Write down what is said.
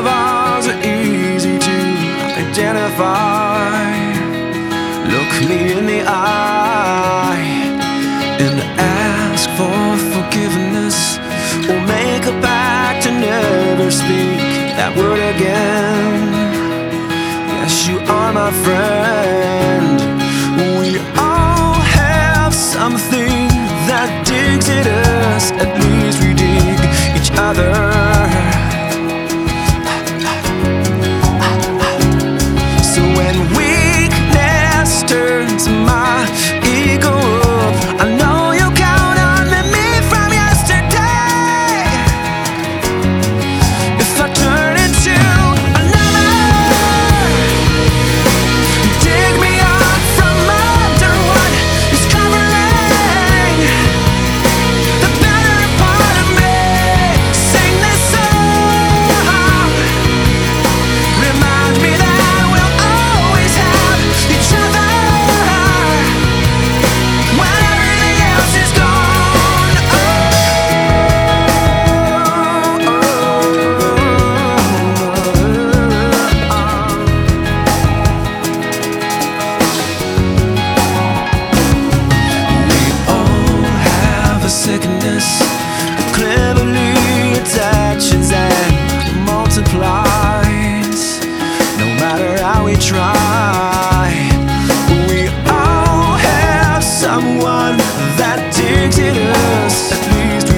of ours are easy to identify. Look me in the eye and ask for forgiveness, or make a pact to never speak that word again. Yes, you are my friend. We all have something that digs it up. someone that digs it us at least.